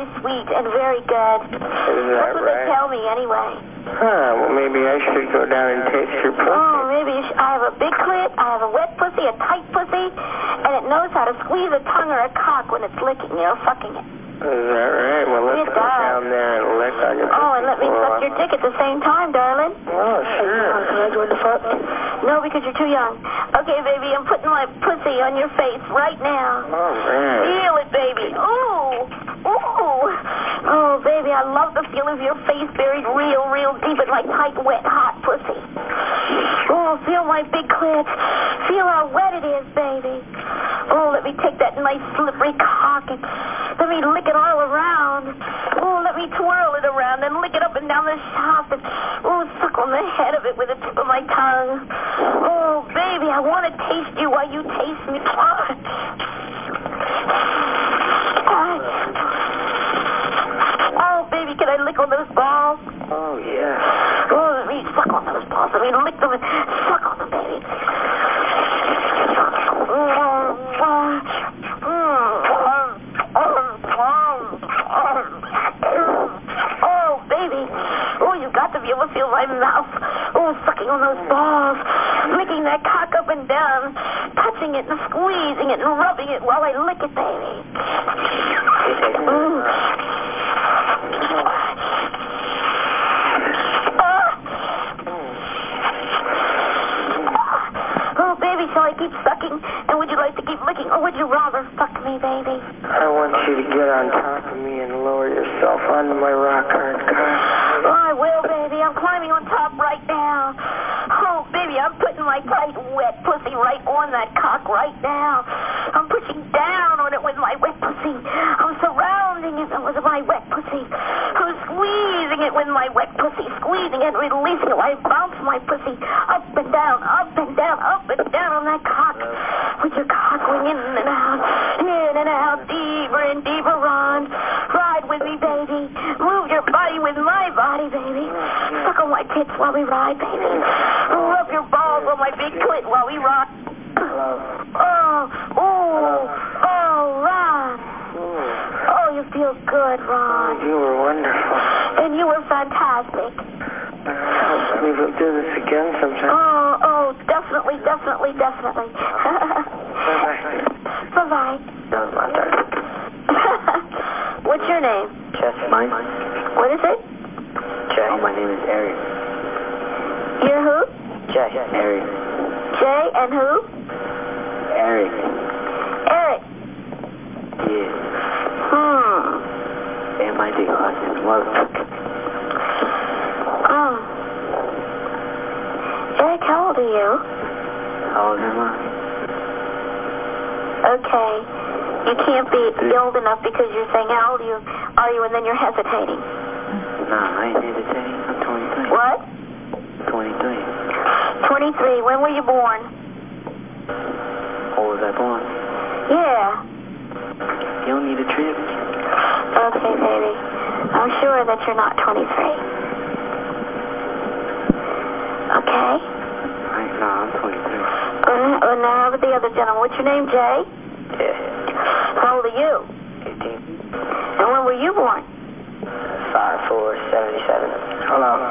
very, very sweet and very good. Is That's that what they tell me anyway. Huh, well, maybe I should go down and taste your pussy. Oh, maybe you sh- I have a big clit, I have a wet pussy, a tight pussy, and it knows how to squeeze a tongue or a cock when it's licking you or fucking it. Is that right? Well, let's go down there and lick on your Oh, and let me suck your dick at the same time, darling. Oh, sure. Can I join the fuck? No, because you're too young. Okay, baby, I'm putting my pussy on your face right now. All right. Feel it, baby. Ooh. Ooh. Oh, baby, I love the feel of your face buried real, real deep in my tight, wet, hot pussy. Oh, feel my big clit. Feel how wet it is, baby. Oh, let me take that nice, slippery cock and let me lick it all around. Oh, let me twirl it around and lick it up and down the shaft and, oh, suck on the head of it with the tip of my tongue. Oh, baby, I want to taste you while you taste me. Oh, baby, can I lick on those balls? Oh, yeah. Oh, let me suck on those balls. Let me lick them and suck on them, baby. Oh, baby. Oh, you got to be able to feel my mouth. Oh, sucking on those balls. Licking that cock up and down. Touching it and squeezing it and rubbing it while I lick it, baby. Mm. Oh, baby, shall I keep sucking? And would you like to keep licking? Or would you rather fuck me, baby? I want you to get on top of me and lower yourself onto my rock hard cock. Oh, I will, baby. I'm climbing on top right now. Oh, baby, I'm putting my tight, wet pussy right on that cock right now. I'm pushing down on it with my wet pussy. I'm surrounding it with my wet pussy. I'm squeezing it with my wet pussy, squeezing it, releasing it I bounce my pussy up and down, up and down, up and down on that cock. With your cock going in and out, in and out, deeper and deeper, Ron. Ride with me, baby. Move your body with my body, baby. Suck on my tits while we ride, baby. My big clit while we rock. Oh, oh, oh, Ron. Oh, you feel good, Ron. You were wonderful. And you were fantastic. We will do this again sometime. Oh, oh, definitely, definitely, definitely. Bye-bye. Bye-bye. No, my darling. What's your name? Jess, mine? What is it? Jay. Oh, my name is Eric. You're who? Jay. Eric. Jay and who? Eric. Eric. Yeah. Hmm. M-I-D. Austin. Motherfucker. Oh. Eric, how old are you? How old am I? Okay. You can't be old enough because you're saying how old are you, are you and then you're hesitating. Nah, I ain't hesitating. I'm 23. What? 23. 23. When were you born? Or was I born? Yeah. You don't need a trip. Okay, baby. I'm sure that you're not 23. Okay? Right, nah, I'm 23. Uh, uh, now, how about the other gentleman? What's your name, Jay? Yeah. How old are you? 18. And when were you born? 5, 4, 77. Hello.